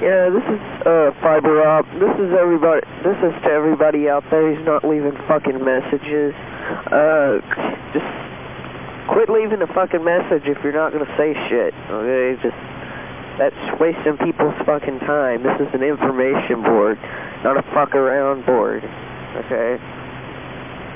Yeah, this is uh, Fiber Up. This is everybody. This is to everybody out there who's not leaving fucking messages. Uh, just quit leaving a fucking message if you're not gonna say shit. Okay, just that's wasting people's fucking time. This is an information board, not a fuck around board. Okay.